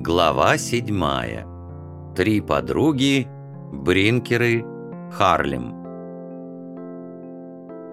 Глава седьмая. Три подруги, Бринкеры, Харлем.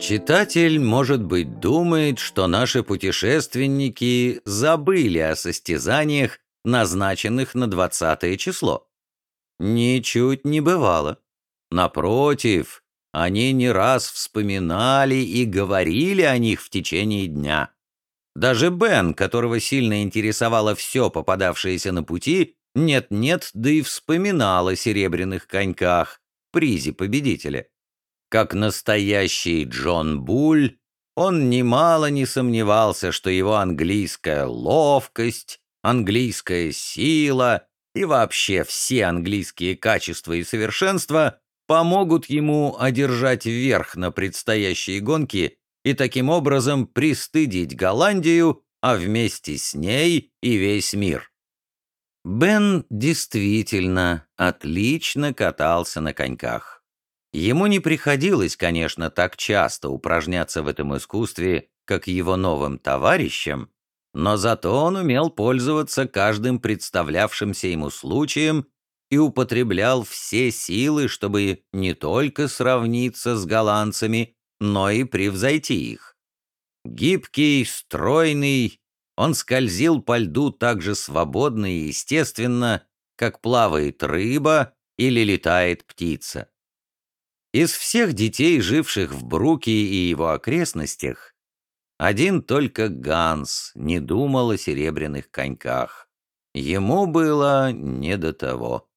Читатель, может быть, думает, что наши путешественники забыли о состязаниях, назначенных на двадцатое число. Ничуть не бывало. Напротив, они не раз вспоминали и говорили о них в течение дня. Даже Бен, которого сильно интересовало все попадавшееся на пути, нет-нет, да и вспоминал о серебряных коньках, призе победителя. Как настоящий Джон Буль, он немало не сомневался, что его английская ловкость, английская сила и вообще все английские качества и совершенства помогут ему одержать верх на предстоящей гонке и таким образом пристыдить Голландию, а вместе с ней и весь мир. Бен действительно отлично катался на коньках. Ему не приходилось, конечно, так часто упражняться в этом искусстве, как его новым товарищам, но зато он умел пользоваться каждым представлявшимся ему случаем и употреблял все силы, чтобы не только сравниться с голландцами, но и превзойти их. Гибкий, стройный, он скользил по льду так же свободно и естественно, как плавает рыба или летает птица. Из всех детей, живших в Бруке и его окрестностях, один только Ганс не думал о серебряных коньках. Ему было не до того.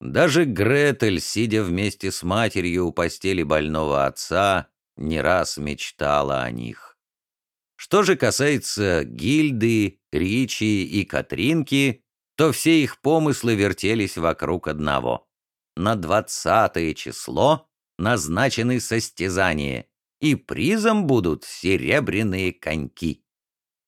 Даже Гретель, сидя вместе с матерью у постели больного отца, не раз мечтала о них. Что же касается Гильды, Ричи и Катринки, то все их помыслы вертелись вокруг одного. На двадцатое число назначены состязания, и призом будут серебряные коньки.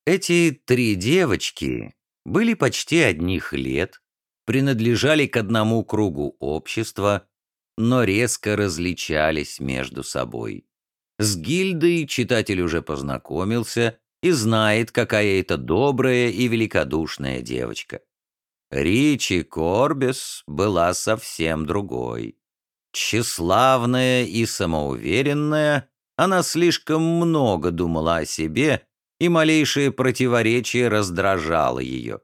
Эти три девочки были почти одних лет, принадлежали к одному кругу общества, но резко различались между собой. С гильдой читатель уже познакомился и знает, какая это добрая и великодушная девочка. Ричи Корбес была совсем другой. Тщеславная и самоуверенная, она слишком много думала о себе, и малейшее противоречие раздражало ее.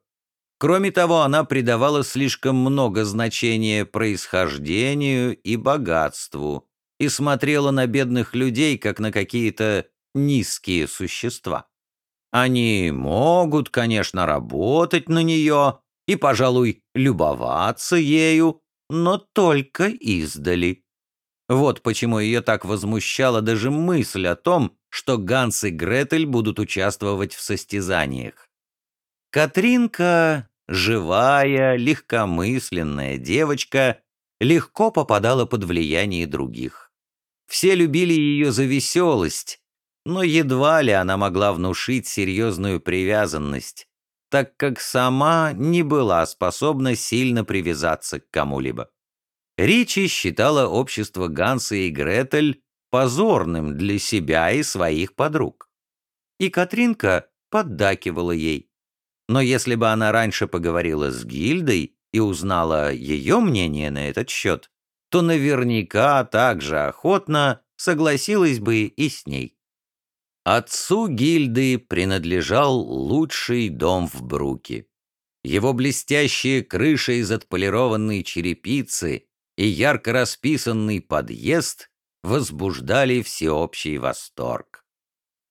Кроме того, она придавала слишком много значения происхождению и богатству, и смотрела на бедных людей, как на какие-то низкие существа. Они могут, конечно, работать на нее и, пожалуй, любоваться ею, но только издали. Вот почему ее так возмущала даже мысль о том, что Ганс и Гретель будут участвовать в состязаниях. Катринка, живая, легкомысленная девочка, легко попадала под влияние других. Все любили ее за веселость, но едва ли она могла внушить серьезную привязанность, так как сама не была способна сильно привязаться к кому-либо. Ричи считала общество Ганса и Гретель позорным для себя и своих подруг. И Катринка поддакивала ей. Но если бы она раньше поговорила с Гильдой и узнала ее мнение на этот счет, то наверняка так же охотно согласилась бы и с ней. Отцу гильды принадлежал лучший дом в Бруке. Его блестящие крыши из отполированной черепицы и ярко расписанный подъезд возбуждали всеобщий восторг.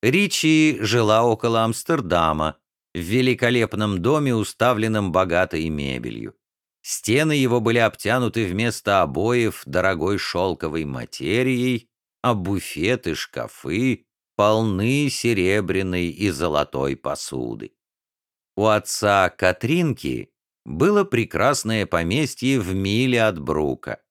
Ричи жила около Амстердама, в великолепном доме, уставленном богатой мебелью. Стены его были обтянуты вместо обоев дорогой шелковой материей, а буфеты, шкафы полны серебряной и золотой посуды. У отца Катринки было прекрасное поместье в миле от Брука.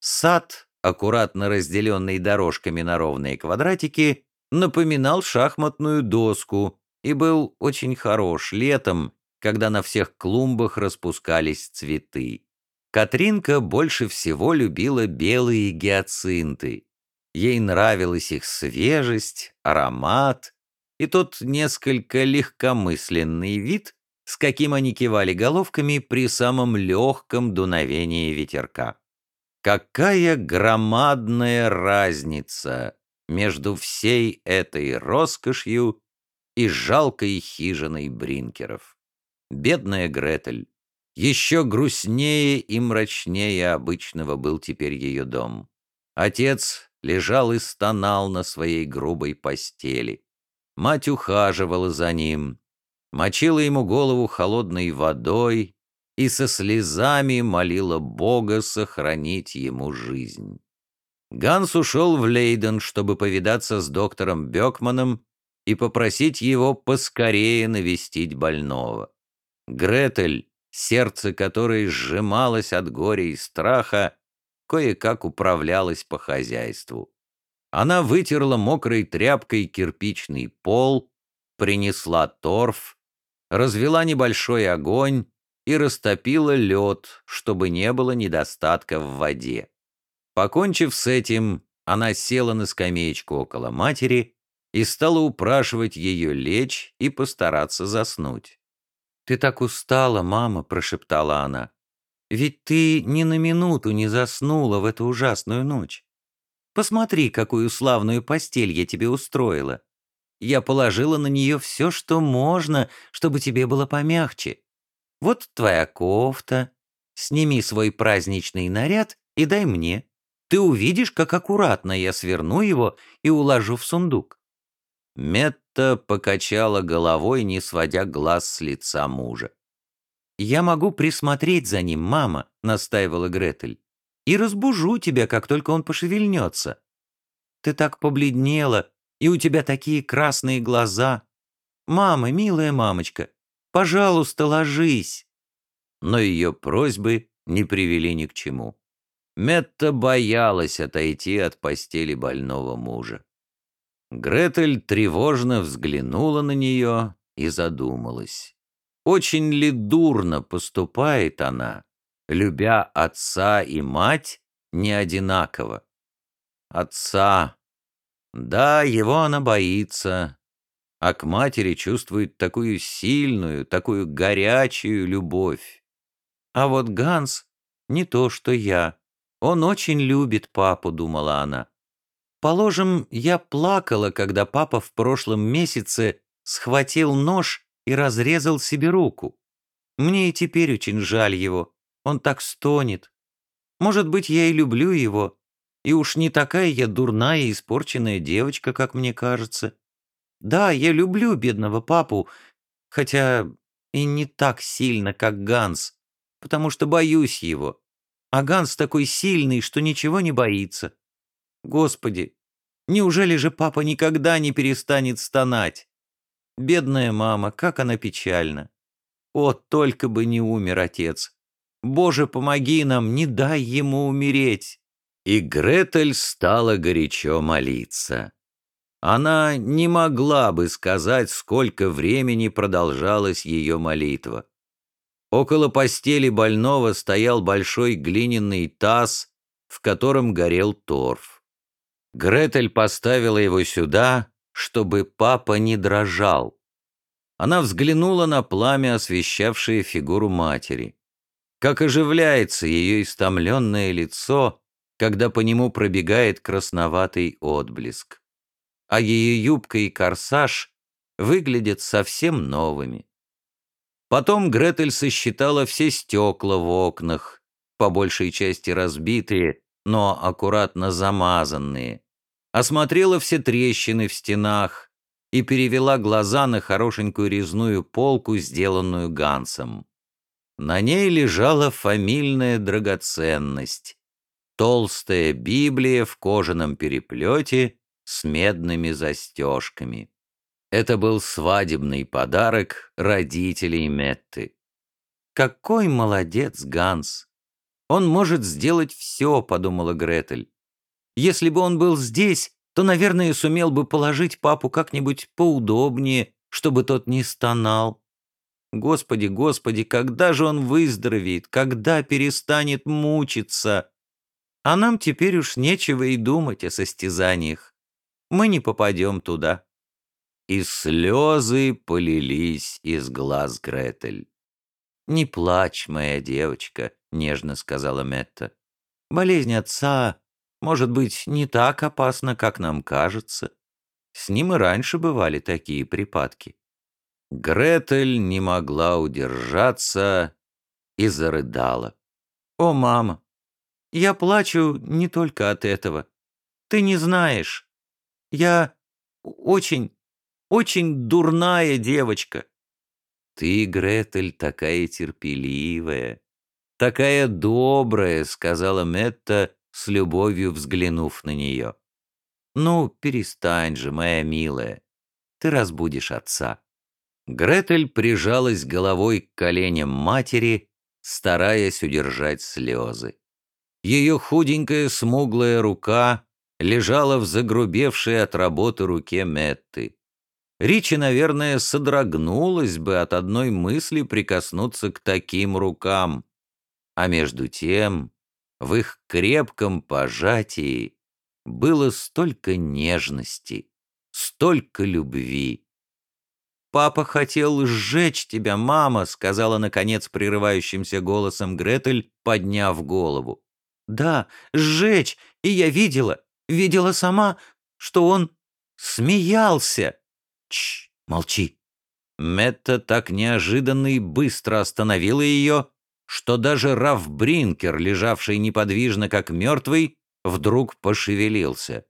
Сад, аккуратно разделенный дорожками на ровные квадратики, напоминал шахматную доску и был очень хорош летом, когда на всех клумбах распускались цветы. Катринка больше всего любила белые гиацинты. Ей нравилась их свежесть, аромат и тот несколько легкомысленный вид, с каким они кивали головками при самом легком дуновении ветерка. Какая громадная разница между всей этой роскошью и жалкой хижиной Бринкеров. Бедная Гретель. Еще грустнее и мрачнее обычного был теперь ее дом. Отец лежал и стонал на своей грубой постели. Мать ухаживала за ним, мочила ему голову холодной водой и со слезами молила Бога сохранить ему жизнь. Ганс ушел в Лейден, чтобы повидаться с доктором Бекманом и попросить его поскорее навестить больного. Гретель, сердце которой сжималось от горя и страха, кое-как управлялась по хозяйству. Она вытерла мокрой тряпкой кирпичный пол, принесла торф, развела небольшой огонь и растопила лед, чтобы не было недостатка в воде. Покончив с этим, она села на скамеечку около матери и стала упрашивать ее лечь и постараться заснуть. «Ты так устала, мама», — прошептала она. «Ведь ты ни на минуту не заснула в эту ужасную ночь. Посмотри, какую славную постель я тебе устроила. Я положила на нее все, что можно, чтобы тебе было помягче. Вот твоя кофта. Сними свой праздничный наряд и дай мне. Ты увидишь, как аккуратно я сверну его и уложу в сундук. Метта покачала головой, не сводя глаз с лица мужа. «Я могу присмотреть за ним, мама», — настаивала Гретель, «и разбужу тебя, как только он пошевельнется. Ты так побледнела, и у тебя такие красные глаза. Мама, милая мамочка, пожалуйста, ложись». Но ее просьбы не привели ни к чему. Метта боялась отойти от постели больного мужа. Гретель тревожно взглянула на нее и задумалась. Очень ли дурно поступает она, любя отца и мать не одинаково? Отца. Да, его она боится, а к матери чувствует такую сильную, такую горячую любовь. А вот Ганс не то, что я. Он очень любит папу, думала она. Положим, я плакала, когда папа в прошлом месяце схватил нож и разрезал себе руку. Мне и теперь очень жаль его. Он так стонет. Может быть, я и люблю его. И уж не такая я дурная и испорченная девочка, как мне кажется. Да, я люблю бедного папу, хотя и не так сильно, как Ганс, потому что боюсь его. А Ганс такой сильный, что ничего не боится. Господи, неужели же папа никогда не перестанет стонать? Бедная мама, как она печальна. О, только бы не умер отец. Боже, помоги нам, не дай ему умереть. И Гретель стала горячо молиться. Она не могла бы сказать, сколько времени продолжалась ее молитва. Около постели больного стоял большой глиняный таз, в котором горел торф. Гретель поставила его сюда, чтобы папа не дрожал. Она взглянула на пламя, освещавшее фигуру матери. Как оживляется ее истомленное лицо, когда по нему пробегает красноватый отблеск. А ее юбка и корсаж выглядят совсем новыми. Потом Гретель сосчитала все стекла в окнах, по большей части разбитые, но аккуратно замазанные, осмотрела все трещины в стенах и перевела глаза на хорошенькую резную полку, сделанную Гансом. На ней лежала фамильная драгоценность — толстая Библия в кожаном переплете с медными застежками. Это был свадебный подарок родителей Метты. «Какой молодец Ганс! Он может сделать все», — подумала Гретель. Если бы он был здесь, то, наверное, сумел бы положить папу как-нибудь поудобнее, чтобы тот не стонал. Господи, Господи, когда же он выздоровеет, когда перестанет мучиться? А нам теперь уж нечего и думать о состязаниях. Мы не попадем туда. и слезы полились из глаз Гретель. «Не плачь, моя девочка», — нежно сказала Метта. «Болезнь отца, может быть, не так опасна, как нам кажется. С ним и раньше бывали такие припадки». Гретель не могла удержаться и зарыдала. «О, мама, я плачу не только от этого. Ты не знаешь. Я очень, очень дурная девочка». «Ты, Гретель, такая терпеливая, такая добрая», — сказала Метта, с любовью взглянув на нее. «Ну, перестань же, моя милая, ты разбудишь отца». Гретель прижалась головой к коленям матери, стараясь удержать слезы. Ее худенькая смуглая рука лежала в загрубевшей от работы руке Метты. Ричи, наверное, содрогнулась бы от одной мысли прикоснуться к таким рукам. А между тем, в их крепком пожатии было столько нежности, столько любви. «Папа хотел сжечь тебя, мама», — сказала, наконец, прерывающимся голосом Гретель, подняв голову. «Да, сжечь, и я видела, видела сама, что он смеялся». Чш, молчи. Метта так неожиданно и быстро остановила ее, что даже Раф Бринкер, лежавший неподвижно как мертвый, вдруг пошевелился.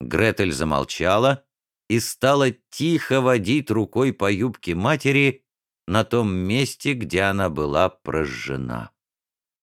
Гретель замолчала и стала тихо водить рукой по юбке матери на том месте, где она была прожжена.